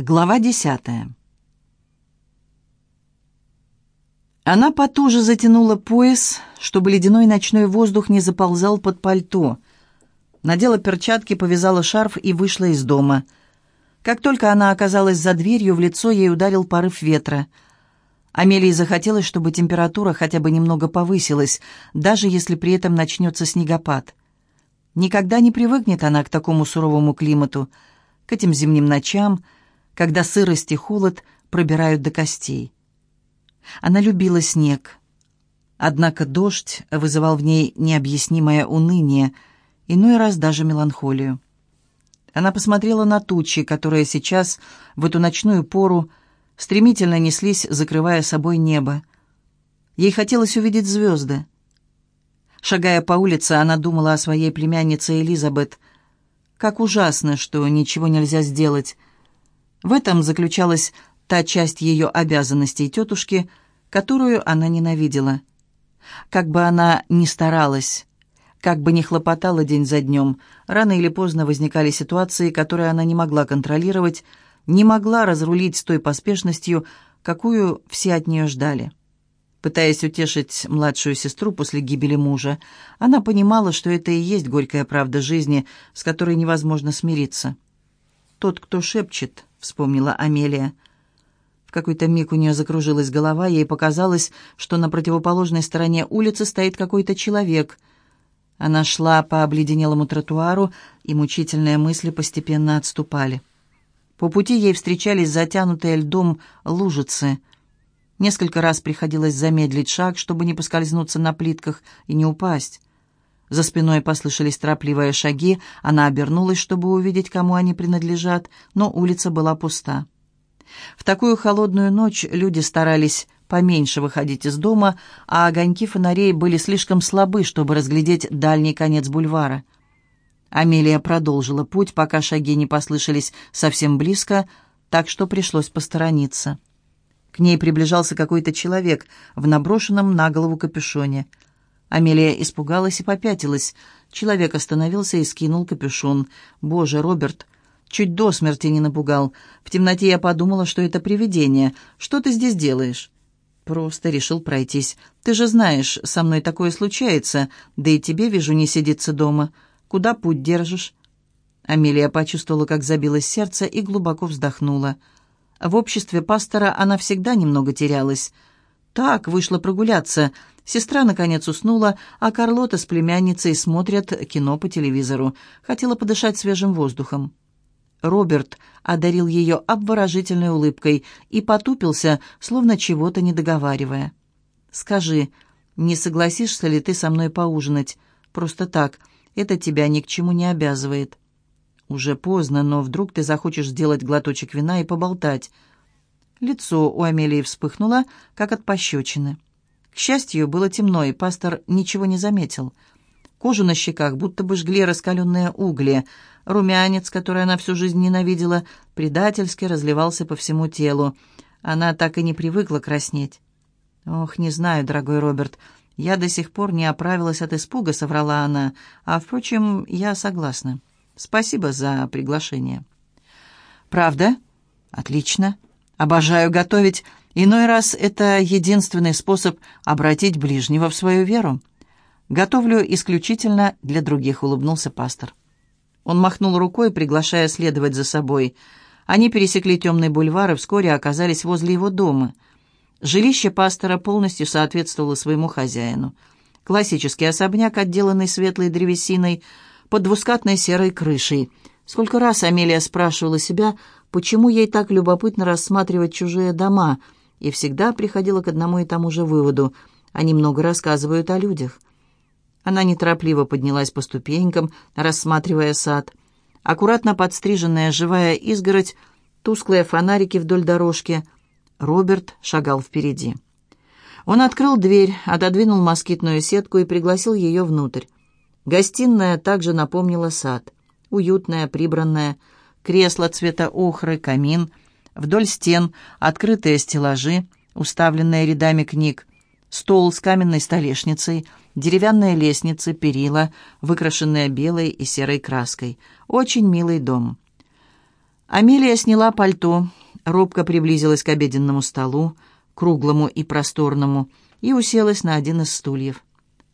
Глава десятая. Она потуже затянула пояс, чтобы ледяной ночной воздух не заползал под пальто. Надела перчатки, повязала шарф и вышла из дома. Как только она оказалась за дверью, в лицо ей ударил порыв ветра. Амелии захотелось, чтобы температура хотя бы немного повысилась, даже если при этом начнется снегопад. Никогда не привыкнет она к такому суровому климату, к этим зимним ночам — когда сырость и холод пробирают до костей. Она любила снег. Однако дождь вызывал в ней необъяснимое уныние, иной раз даже меланхолию. Она посмотрела на тучи, которые сейчас, в эту ночную пору, стремительно неслись, закрывая собой небо. Ей хотелось увидеть звезды. Шагая по улице, она думала о своей племяннице Элизабет. Как ужасно, что ничего нельзя сделать, в этом заключалась та часть ее обязанностей тетушки, которую она ненавидела. Как бы она ни старалась, как бы ни хлопотала день за днем, рано или поздно возникали ситуации, которые она не могла контролировать, не могла разрулить с той поспешностью, какую все от нее ждали. Пытаясь утешить младшую сестру после гибели мужа, она понимала, что это и есть горькая правда жизни, с которой невозможно смириться. Тот, кто шепчет, — вспомнила Амелия. В какой-то миг у нее закружилась голова, ей показалось, что на противоположной стороне улицы стоит какой-то человек. Она шла по обледенелому тротуару, и мучительные мысли постепенно отступали. По пути ей встречались затянутые льдом лужицы. Несколько раз приходилось замедлить шаг, чтобы не поскользнуться на плитках и не упасть. За спиной послышались торопливые шаги, она обернулась, чтобы увидеть, кому они принадлежат, но улица была пуста. В такую холодную ночь люди старались поменьше выходить из дома, а огоньки фонарей были слишком слабы, чтобы разглядеть дальний конец бульвара. Амелия продолжила путь, пока шаги не послышались совсем близко, так что пришлось посторониться. К ней приближался какой-то человек в наброшенном на голову капюшоне – Амелия испугалась и попятилась. Человек остановился и скинул капюшон. «Боже, Роберт!» Чуть до смерти не напугал. В темноте я подумала, что это привидение. Что ты здесь делаешь?» «Просто решил пройтись. Ты же знаешь, со мной такое случается. Да и тебе, вижу, не сидится дома. Куда путь держишь?» Амелия почувствовала, как забилось сердце, и глубоко вздохнула. В обществе пастора она всегда немного терялась. Так, вышла прогуляться. Сестра, наконец, уснула, а Карлота с племянницей смотрят кино по телевизору. Хотела подышать свежим воздухом. Роберт одарил ее обворожительной улыбкой и потупился, словно чего-то не договаривая. «Скажи, не согласишься ли ты со мной поужинать? Просто так, это тебя ни к чему не обязывает». «Уже поздно, но вдруг ты захочешь сделать глоточек вина и поболтать». Лицо у Амелии вспыхнуло, как от пощечины. К счастью, было темно, и пастор ничего не заметил. Кожу на щеках будто бы жгли раскаленные угли. Румянец, который она всю жизнь ненавидела, предательски разливался по всему телу. Она так и не привыкла краснеть. «Ох, не знаю, дорогой Роберт, я до сих пор не оправилась от испуга», — соврала она. «А, впрочем, я согласна. Спасибо за приглашение». «Правда? Отлично». Обожаю готовить. Иной раз это единственный способ обратить ближнего в свою веру. Готовлю исключительно для других, улыбнулся пастор. Он махнул рукой, приглашая следовать за собой. Они пересекли темный бульвар и вскоре оказались возле его дома. Жилище пастора полностью соответствовало своему хозяину. Классический особняк, отделанный светлой древесиной, под двускатной серой крышей. Сколько раз Амелия спрашивала себя, почему ей так любопытно рассматривать чужие дома, и всегда приходила к одному и тому же выводу – они много рассказывают о людях. Она неторопливо поднялась по ступенькам, рассматривая сад. Аккуратно подстриженная живая изгородь, тусклые фонарики вдоль дорожки. Роберт шагал впереди. Он открыл дверь, отодвинул москитную сетку и пригласил ее внутрь. Гостиная также напомнила сад. Уютная, прибранная, кресла цвета охры, камин, вдоль стен открытые стеллажи, уставленные рядами книг, стол с каменной столешницей, деревянные лестницы, перила, выкрашенные белой и серой краской. Очень милый дом. Амелия сняла пальто, робко приблизилась к обеденному столу, круглому и просторному, и уселась на один из стульев.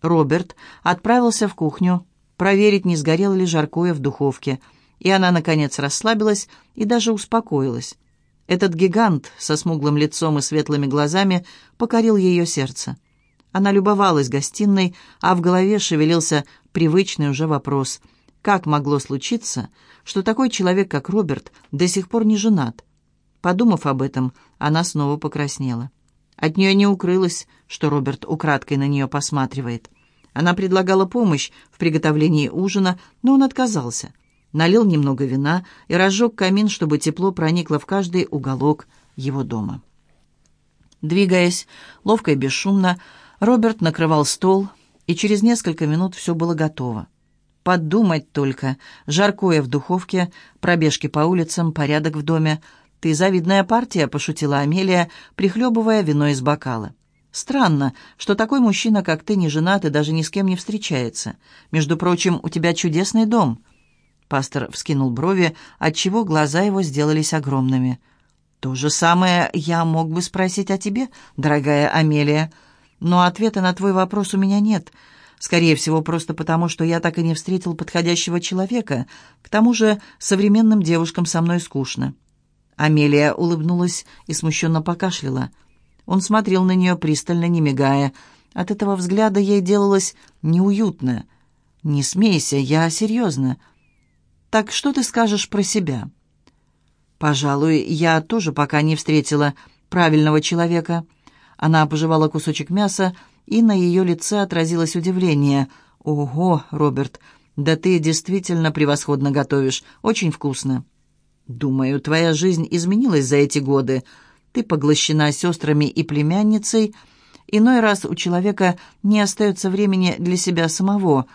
Роберт отправился в кухню проверить, не сгорело ли жаркое в духовке, и она, наконец, расслабилась и даже успокоилась. Этот гигант со смуглым лицом и светлыми глазами покорил ее сердце. Она любовалась гостиной, а в голове шевелился привычный уже вопрос. Как могло случиться, что такой человек, как Роберт, до сих пор не женат? Подумав об этом, она снова покраснела. От нее не укрылось, что Роберт украдкой на нее посматривает. Она предлагала помощь в приготовлении ужина, но он отказался. Налил немного вина и разжег камин, чтобы тепло проникло в каждый уголок его дома. Двигаясь, ловко и бесшумно, Роберт накрывал стол, и через несколько минут все было готово. Подумать только. Жаркое в духовке, пробежки по улицам, порядок в доме. «Ты завидная партия», — пошутила Амелия, прихлебывая вино из бокала. Странно, что такой мужчина, как ты, не женат и даже ни с кем не встречается. Между прочим, у тебя чудесный дом». Пастор вскинул брови, отчего глаза его сделались огромными. «То же самое я мог бы спросить о тебе, дорогая Амелия. Но ответа на твой вопрос у меня нет. Скорее всего, просто потому, что я так и не встретил подходящего человека. К тому же современным девушкам со мной скучно». Амелия улыбнулась и смущенно покашляла. Он смотрел на нее пристально, не мигая. От этого взгляда ей делалось неуютно. «Не смейся, я серьезно. Так что ты скажешь про себя?» «Пожалуй, я тоже пока не встретила правильного человека». Она пожевала кусочек мяса, и на ее лице отразилось удивление. «Ого, Роберт, да ты действительно превосходно готовишь. Очень вкусно». «Думаю, твоя жизнь изменилась за эти годы. Ты поглощена сестрами и племянницей. Иной раз у человека не остается времени для себя самого.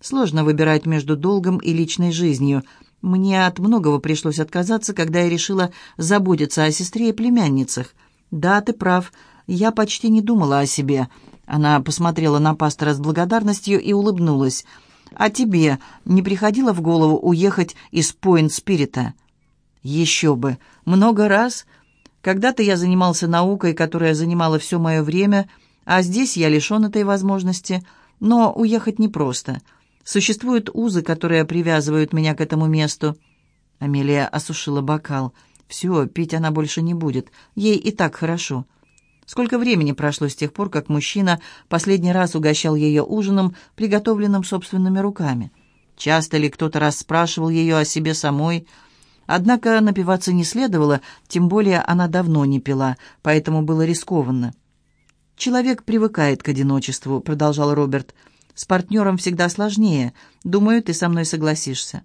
Сложно выбирать между долгом и личной жизнью. Мне от многого пришлось отказаться, когда я решила заботиться о сестре и племянницах. Да, ты прав, я почти не думала о себе. Она посмотрела на пастора с благодарностью и улыбнулась. «А тебе не приходило в голову уехать из Пойнт-Спирита?» «Еще бы! Много раз когда-то я занимался наукой, которая занимала все мое время, а здесь я лишен этой возможности. Но уехать непросто. Существуют узы, которые привязывают меня к этому месту. Амелия осушила бокал. Все, пить она больше не будет. Ей и так хорошо. Сколько времени прошло с тех пор, как мужчина последний раз угощал ее ужином, приготовленным собственными руками? Часто ли кто-то расспрашивал ее о себе самой, Однако напиваться не следовало, тем более она давно не пила, поэтому было рискованно. «Человек привыкает к одиночеству», — продолжал Роберт. «С партнером всегда сложнее. Думаю, ты со мной согласишься.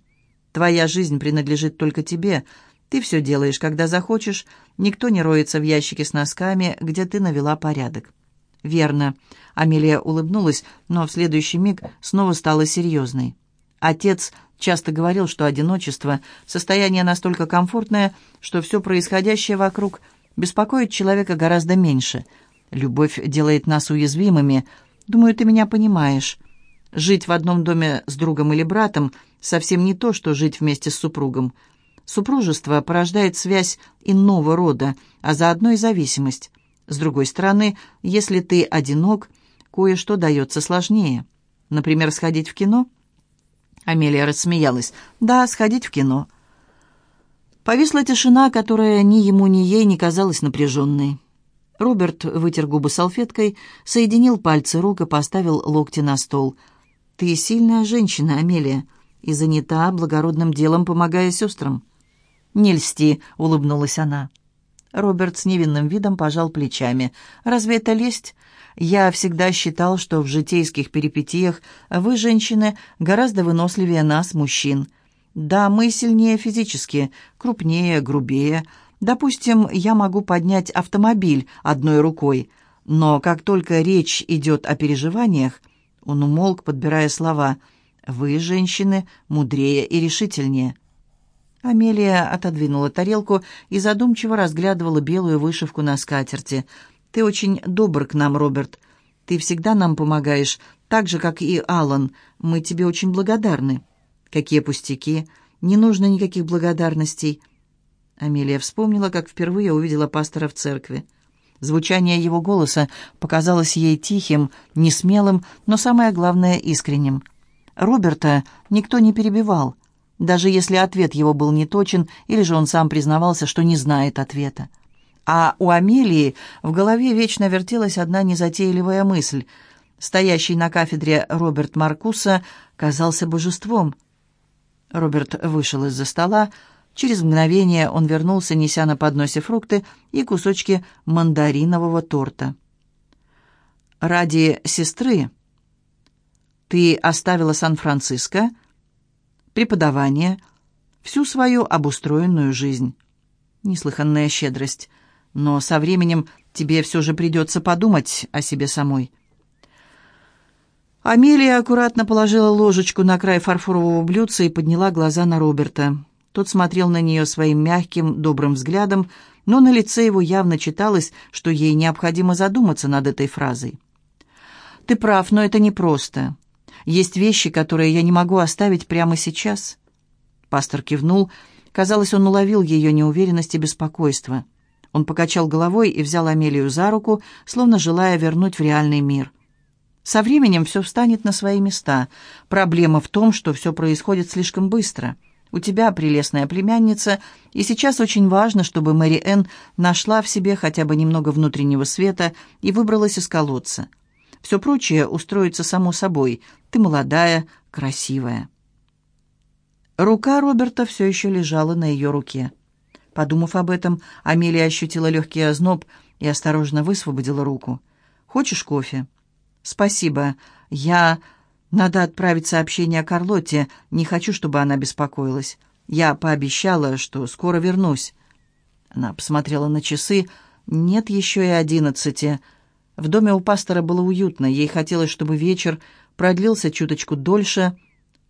Твоя жизнь принадлежит только тебе. Ты все делаешь, когда захочешь. Никто не роется в ящике с носками, где ты навела порядок». «Верно». Амелия улыбнулась, но в следующий миг снова стала серьезной. Отец часто говорил, что одиночество – состояние настолько комфортное, что все происходящее вокруг беспокоит человека гораздо меньше. Любовь делает нас уязвимыми. Думаю, ты меня понимаешь. Жить в одном доме с другом или братом совсем не то, что жить вместе с супругом. Супружество порождает связь иного рода, а заодно и зависимость. С другой стороны, если ты одинок, кое-что дается сложнее. Например, сходить в кино – Амелия рассмеялась. «Да, сходить в кино». Повисла тишина, которая ни ему, ни ей не казалась напряженной. Роберт вытер губы салфеткой, соединил пальцы рук и поставил локти на стол. «Ты сильная женщина, Амелия, и занята благородным делом, помогая сестрам». «Не льсти», — улыбнулась она. Роберт с невинным видом пожал плечами. «Разве это лесть? Я всегда считал, что в житейских перипетиях вы, женщины, гораздо выносливее нас, мужчин. Да, мы сильнее физически, крупнее, грубее. Допустим, я могу поднять автомобиль одной рукой, но как только речь идет о переживаниях, он умолк, подбирая слова, «Вы, женщины, мудрее и решительнее». Амелия отодвинула тарелку и задумчиво разглядывала белую вышивку на скатерти – ты очень добр к нам, Роберт. Ты всегда нам помогаешь, так же, как и Алан. Мы тебе очень благодарны». «Какие пустяки! Не нужно никаких благодарностей. Амелия вспомнила, как впервые увидела пастора в церкви. Звучание его голоса показалось ей тихим, несмелым, но самое главное — искренним. Роберта никто не перебивал, даже если ответ его был неточен, или же он сам признавался, что не знает ответа. А у Амелии в голове вечно вертелась одна незатейливая мысль. Стоящий на кафедре Роберт Маркуса казался божеством. Роберт вышел из-за стола, Через мгновение он вернулся, неся на подносе фрукты и кусочки мандаринового торта. «Ради сестры ты оставила Сан-Франциско, преподавание, всю свою обустроенную жизнь. Неслыханная щедрость, но со временем тебе все же придется подумать о себе самой». Амелия аккуратно положила ложечку на край фарфорового блюдца и подняла глаза на Роберта. Тот смотрел на нее своим мягким, добрым взглядом, но на лице его явно читалось, что ей необходимо задуматься над этой фразой. «Ты прав, но это непросто. Есть вещи, которые я не могу оставить прямо сейчас». Пастор кивнул. Казалось, он уловил ее неуверенность и беспокойство. Он покачал головой и взял Амелию за руку, словно желая вернуть в реальный мир. Со временем все встанет на свои места. Проблема в том, что все происходит слишком быстро — у тебя прелестная племянница, и сейчас очень важно, чтобы Мэри Энн нашла в себе хотя бы немного внутреннего света и выбралась из колодца. Все прочее устроится само собой. Ты молодая, красивая». Рука Роберта все еще лежала на ее руке. Подумав об этом, Амелия ощутила легкий озноб и осторожно высвободила руку. «Хочешь кофе?» «Спасибо. Я...» Надо отправить сообщение Карлотте. Не хочу, чтобы она беспокоилась. Я пообещала, что скоро вернусь. Она посмотрела на часы. Нет еще и одиннадцати. В доме у пастора было уютно. Ей хотелось, чтобы вечер продлился чуточку дольше.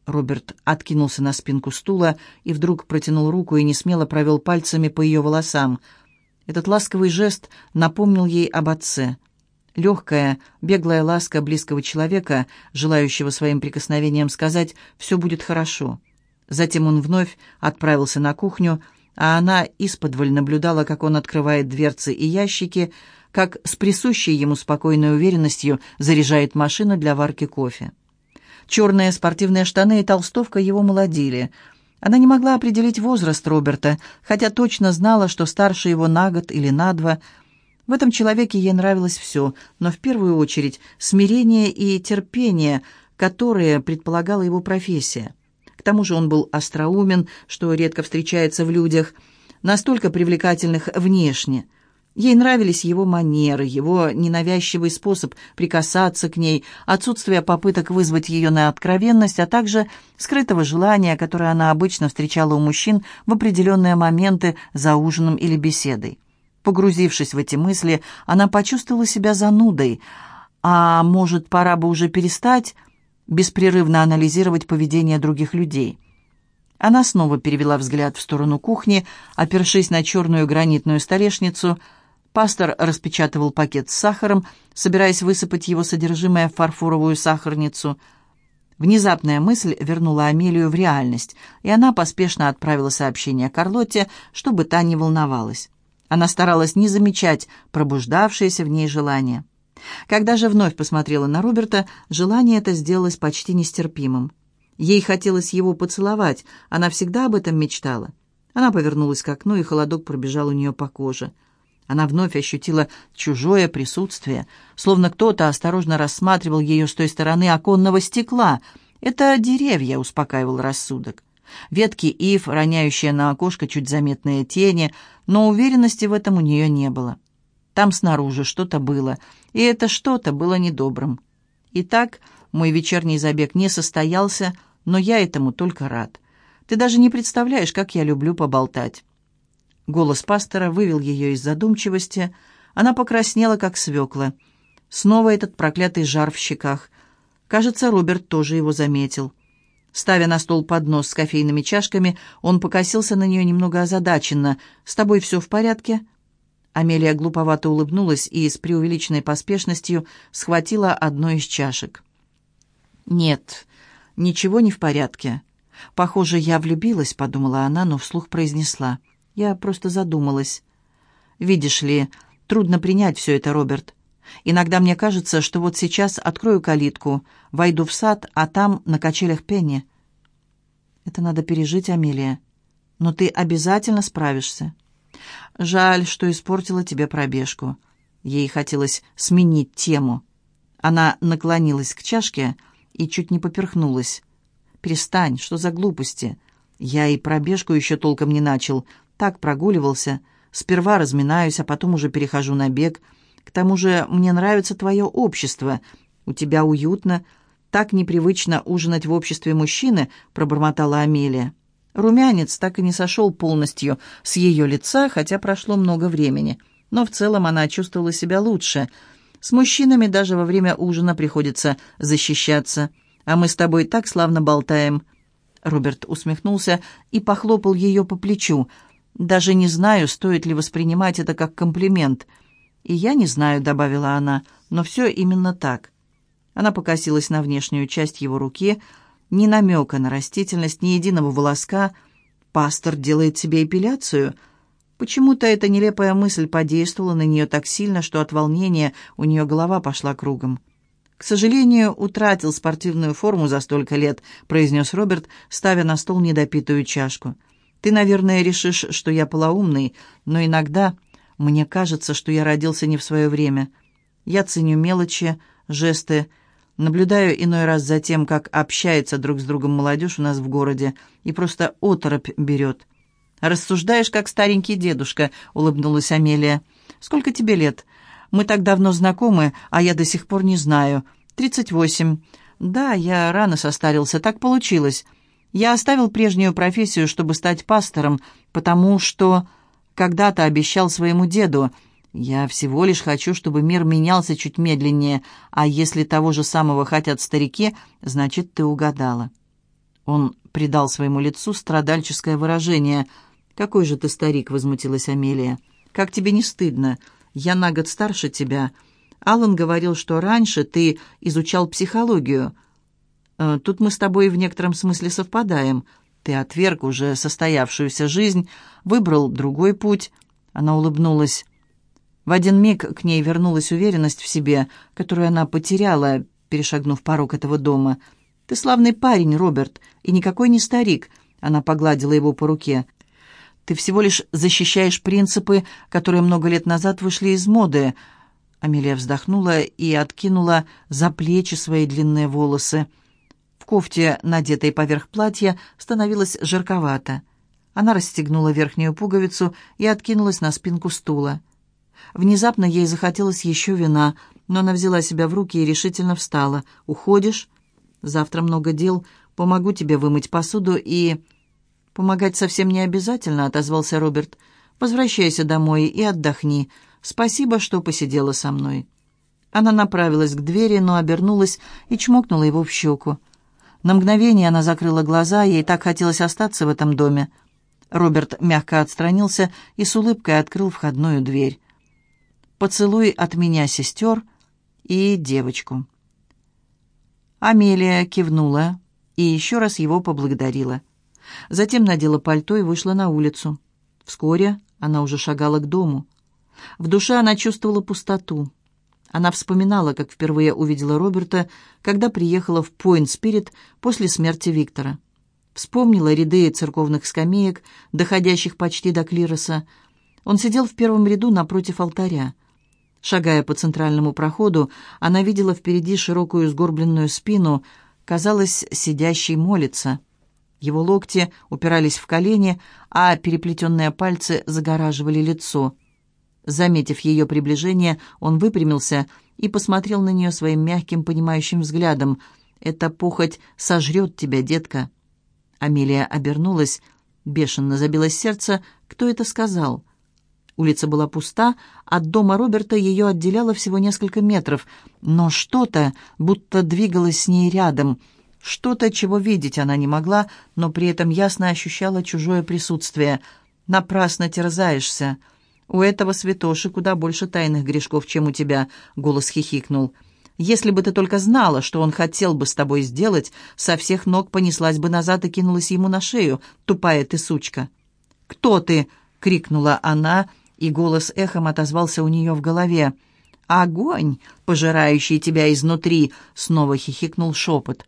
Роберт откинулся на спинку стула и вдруг протянул руку и несмело провел пальцами по ее волосам. Этот ласковый жест напомнил ей об отце — Легкая, беглая ласка близкого человека, желающего своим прикосновением сказать «все будет хорошо». Затем он вновь отправился на кухню, а она исподволь наблюдала, как он открывает дверцы и ящики, как с присущей ему спокойной уверенностью заряжает машину для варки кофе. Черные спортивные штаны и толстовка его молодили. Она не могла определить возраст Роберта, хотя точно знала, что старше его на год или на два – в этом человеке ей нравилось все, но в первую очередь смирение и терпение, которые предполагала его профессия. К тому же он был остроумен, что редко встречается в людях, настолько привлекательных внешне. Ей нравились его манеры, его ненавязчивый способ прикасаться к ней, отсутствие попыток вызвать ее на откровенность, а также скрытого желания, которое она обычно встречала у мужчин в определенные моменты за ужином или беседой. Погрузившись в эти мысли, она почувствовала себя занудой. А может, пора бы уже перестать беспрерывно анализировать поведение других людей? Она снова перевела взгляд в сторону кухни, опершись на черную гранитную столешницу. Пастор распечатывал пакет с сахаром, собираясь высыпать его содержимое в фарфоровую сахарницу. Внезапная мысль вернула Амелию в реальность, и она поспешно отправила сообщение Карлотте, чтобы та не волновалась. Она старалась не замечать пробуждавшееся в ней желание. Когда же вновь посмотрела на Роберта, желание это сделалось почти нестерпимым. Ей хотелось его поцеловать, она всегда об этом мечтала. Она повернулась к окну, и холодок пробежал у нее по коже. Она вновь ощутила чужое присутствие, словно кто-то осторожно рассматривал ее с той стороны оконного стекла. «Это деревья», — успокаивал рассудок. Ветки ив, роняющие на окошко чуть заметные тени, но уверенности в этом у нее не было. Там снаружи что-то было, и это что-то было недобрым. Итак, мой вечерний забег не состоялся, но я этому только рад. Ты даже не представляешь, как я люблю поболтать». Голос пастора вывел ее из задумчивости. Она покраснела, как свекла. Снова этот проклятый жар в щеках. Кажется, Роберт тоже его заметил. Ставя на стол поднос с кофейными чашками, он покосился на нее немного озадаченно. «С тобой все в порядке?» Амелия глуповато улыбнулась и с преувеличенной поспешностью схватила одну из чашек. «Нет, ничего не в порядке. Похоже, я влюбилась», — подумала она, но вслух произнесла. Я просто задумалась. Видишь ли, трудно принять все это, Роберт. Иногда мне кажется, что вот сейчас открою калитку, войду в сад, а там на качелях Пенни. Это надо пережить, Амелия. Но ты обязательно справишься. Жаль, что испортила тебе пробежку. Ей хотелось сменить тему. Она наклонилась к чашке и чуть не поперхнулась. «Перестань, что за глупости? Я и пробежку еще толком не начал. Так прогуливался. Сперва разминаюсь, а потом уже перехожу на бег. К тому же мне нравится твое общество. У тебя уютно. Так непривычно ужинать в обществе мужчины», — пробормотала Амелия. Румянец так и не сошел полностью с ее лица, хотя прошло много времени. Но в целом она чувствовала себя лучше. С мужчинами даже во время ужина приходится защищаться. А мы с тобой так славно болтаем. Роберт усмехнулся и похлопал ее по плечу. «Даже не знаю, стоит ли воспринимать это как комплимент». «И я не знаю», — добавила она, — «но все именно так». Она покосилась на внешнюю часть его руки — ни намека на растительность, ни единого волоска. Пастор делает себе эпиляцию. Почему-то эта нелепая мысль подействовала на нее так сильно, что от волнения у нее голова пошла кругом. «К сожалению, утратил спортивную форму за столько лет», произнес Роберт, ставя на стол недопитую чашку. «Ты, наверное, решишь, что я полоумный, но иногда мне кажется, что я родился не в свое время. Я ценю мелочи, жесты, Наблюдаю иной раз за тем, как общается друг с другом молодежь у нас в городе, и просто оторопь берет. «Рассуждаешь, как старенький дедушка», — улыбнулась Амелия. «Сколько тебе лет? Мы так давно знакомы, а я до сих пор не знаю. Тридцать восемь. Да, я рано состарился, так получилось. Я оставил прежнюю профессию, чтобы стать пастором, потому что когда-то обещал своему деду — я всего лишь хочу, чтобы мир менялся чуть медленнее, а если того же самого хотят старики, значит, ты угадала». Он придал своему лицу страдальческое выражение. «Какой же ты старик?» — возмутилась Амелия. «Как тебе не стыдно? Я на год старше тебя. Аллан говорил, что раньше ты изучал психологию. Э, тут мы с тобой в некотором смысле совпадаем. Ты отверг уже состоявшуюся жизнь, выбрал другой путь». Она улыбнулась. В один миг к ней вернулась уверенность в себе, которую она потеряла, перешагнув порог этого дома. «Ты славный парень, Роберт, и никакой не старик», — она погладила его по руке. «Ты всего лишь защищаешь принципы, которые много лет назад вышли из моды». Амелия вздохнула и откинула за плечи свои длинные волосы. В кофте, надетой поверх платья, становилось жарковато. Она расстегнула верхнюю пуговицу и откинулась на спинку стула. Внезапно ей захотелось еще вина, но она взяла себя в руки и решительно встала. «Уходишь? Завтра много дел. Помогу тебе вымыть посуду и...» «Помогать совсем не обязательно», — отозвался Роберт. «Возвращайся домой и отдохни. Спасибо, что посидела со мной». Она направилась к двери, но обернулась и чмокнула его в щеку. На мгновение она закрыла глаза, ей так хотелось остаться в этом доме. Роберт мягко отстранился и с улыбкой открыл входную дверь поцелуй от меня сестер и девочку». Амелия кивнула и еще раз его поблагодарила. Затем надела пальто и вышла на улицу. Вскоре она уже шагала к дому. В душе она чувствовала пустоту. Она вспоминала, как впервые увидела Роберта, когда приехала в Пойнт-Спирит после смерти Виктора. Вспомнила ряды церковных скамеек, доходящих почти до клироса. Он сидел в первом ряду напротив алтаря. Шагая по центральному проходу, она видела впереди широкую сгорбленную спину, казалось, сидящий молится. Его локти упирались в колени, а переплетенные пальцы загораживали лицо. Заметив ее приближение, он выпрямился и посмотрел на нее своим мягким, понимающим взглядом. «Эта похоть сожрет тебя, детка». Амелия обернулась, бешено забилось сердце. «Кто это сказал?» Улица была пуста, от дома Роберта ее отделяло всего несколько метров, но что-то будто двигалось с ней рядом, что-то, чего видеть она не могла, но при этом ясно ощущала чужое присутствие. «Напрасно терзаешься. У этого святоши куда больше тайных грешков, чем у тебя», — голос хихикнул. «Если бы ты только знала, что он хотел бы с тобой сделать, со всех ног понеслась бы назад и кинулась ему на шею, тупая ты сучка». «Кто ты?» крикнула она, и голос эхом отозвался у нее в голове. «Огонь, пожирающий тебя изнутри!» — снова хихикнул шепот.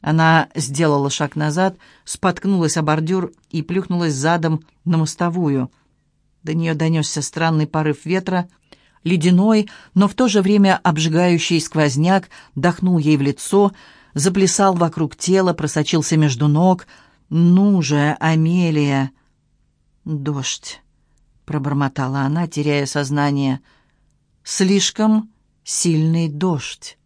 Она сделала шаг назад, споткнулась о бордюр и плюхнулась задом на мостовую. До нее донесся странный порыв ветра, ледяной, но в то же время обжигающий сквозняк дохнул ей в лицо, заплясал вокруг тела, просочился между ног. «Ну же, Амелия!» «Дождь!» — пробормотала она, теряя сознание. «Слишком сильный дождь!»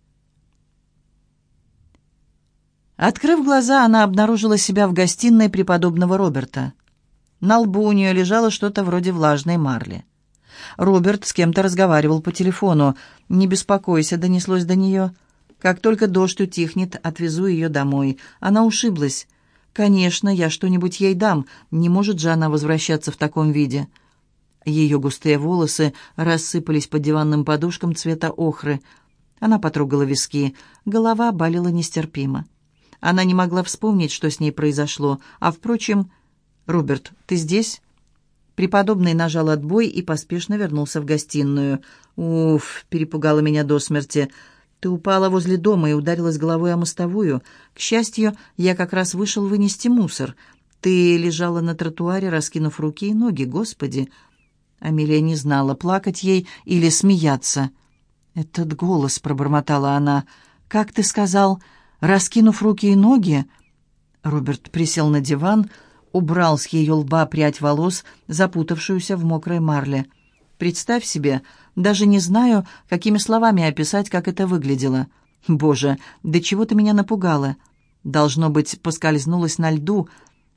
Открыв глаза, она обнаружила себя в гостиной преподобного Роберта. На лбу у нее лежало что-то вроде влажной марли. Роберт с кем-то разговаривал по телефону. «Не беспокойся», — донеслось до нее. «Как только дождь утихнет, отвезу ее домой. Она ушиблась. Конечно, я что-нибудь ей дам. Не может же она возвращаться в таком виде». Ее густые волосы рассыпались по диванным подушкам цвета охры. Она потрогала виски. Голова болела нестерпимо. Она не могла вспомнить, что с ней произошло, а, впрочем, «Роберт, ты здесь?» Преподобный нажал отбой и поспешно вернулся в гостиную. «Уф!» — перепугала меня до смерти. «Ты упала возле дома и ударилась головой о мостовую. К счастью, я как раз вышел вынести мусор. Ты лежала на тротуаре, раскинув руки и ноги. Господи!» Амелия не знала, плакать ей или смеяться. «Этот голос», — пробормотала она. «Как ты сказал, раскинув руки и ноги?» Роберт присел на диван, — убрал с ее лба прядь волос, запутавшуюся в мокрой марле. «Представь себе, даже не знаю, какими словами описать, как это выглядело. Боже, до чего ты меня напугала? Должно быть, поскользнулась на льду.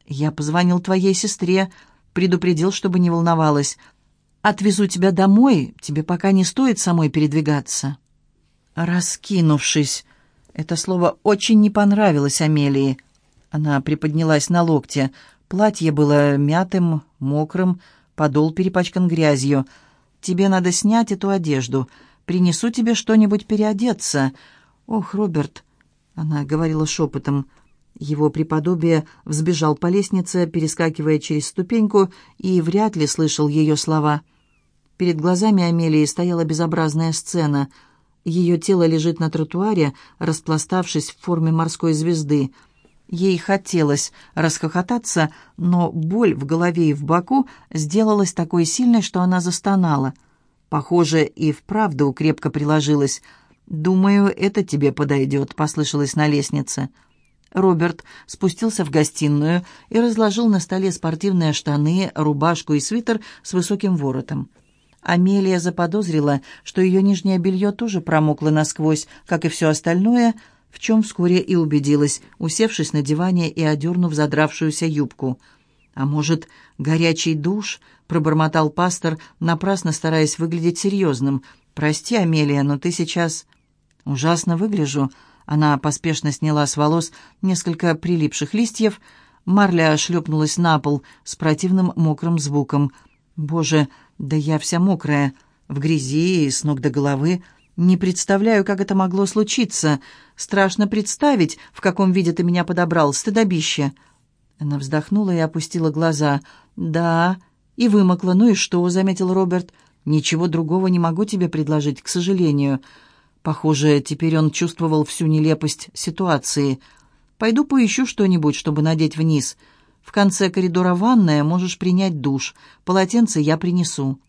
Я позвонил твоей сестре, предупредил, чтобы не волновалась. Отвезу тебя домой, тебе пока не стоит самой передвигаться». «Раскинувшись». Это слово очень не понравилось Амелии. Она приподнялась на локте. Платье было мятым, мокрым, подол перепачкан грязью. «Тебе надо снять эту одежду. Принесу тебе что-нибудь переодеться». «Ох, Роберт!» — она говорила шепотом. Его преподобие взбежал по лестнице, перескакивая через ступеньку, и вряд ли слышал ее слова. Перед глазами Амелии стояла безобразная сцена. Ее тело лежит на тротуаре, распластавшись в форме морской звезды — Ей хотелось расхохотаться, но боль в голове и в боку сделалась такой сильной, что она застонала. Похоже, и вправду крепко приложилась. «Думаю, это тебе подойдет», — послышалось на лестнице. Роберт спустился в гостиную и разложил на столе спортивные штаны, рубашку и свитер с высоким воротом. Амелия заподозрила, что ее нижнее белье тоже промокло насквозь, как и все остальное — в чем вскоре и убедилась, усевшись на диване и одернув задравшуюся юбку. «А может, горячий душ?» — пробормотал пастор, напрасно стараясь выглядеть серьезным. «Прости, Амелия, но ты сейчас...» «Ужасно выгляжу». Она поспешно сняла с волос несколько прилипших листьев. Марля шлепнулась на пол с противным мокрым звуком. «Боже, да я вся мокрая, в грязи и с ног до головы. Не представляю, как это могло случиться. Страшно представить, в каком виде ты меня подобрал, стыдобище». Она вздохнула и опустила глаза. «Да, и вымокла. Ну и что?» — заметил Роберт. «Ничего другого не могу тебе предложить, к сожалению». Похоже, теперь он чувствовал всю нелепость ситуации. «Пойду поищу что-нибудь, чтобы надеть вниз. В конце коридора ванная, можешь принять душ. Полотенце я принесу».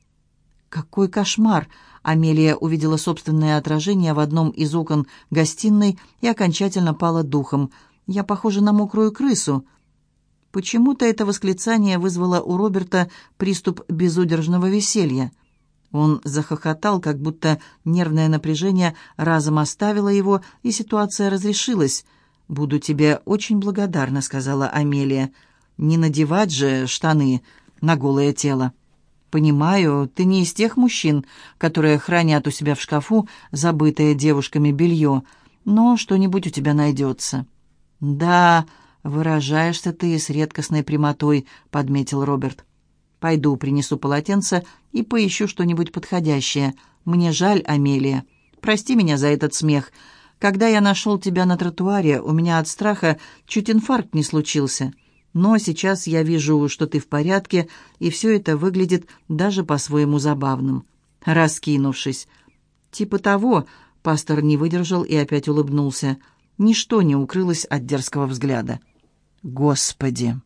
«Какой кошмар!» Амелия увидела собственное отражение в одном из окон гостиной и окончательно пала духом. «Я похожа на мокрую крысу». Почему-то это восклицание вызвало у Роберта приступ безудержного веселья. Он захохотал, как будто нервное напряжение разом оставило его, и ситуация разрешилась. «Буду тебе очень благодарна», — сказала Амелия. «Не надевать же штаны на голое тело». «Понимаю, ты не из тех мужчин, которые хранят у себя в шкафу забытое девушками белье, но что-нибудь у тебя найдется». «Да, выражаешься ты с редкостной прямотой», — подметил Роберт. «Пойду принесу полотенце и поищу что-нибудь подходящее. Мне жаль, Амелия. Прости меня за этот смех. Когда я нашел тебя на тротуаре, у меня от страха чуть инфаркт не случился. Но сейчас я вижу, что ты в порядке, и все это выглядит даже по-своему забавным. Раскинувшись. Типа того, пастор не выдержал и опять улыбнулся. Ничто не укрылось от дерзкого взгляда. «Господи!»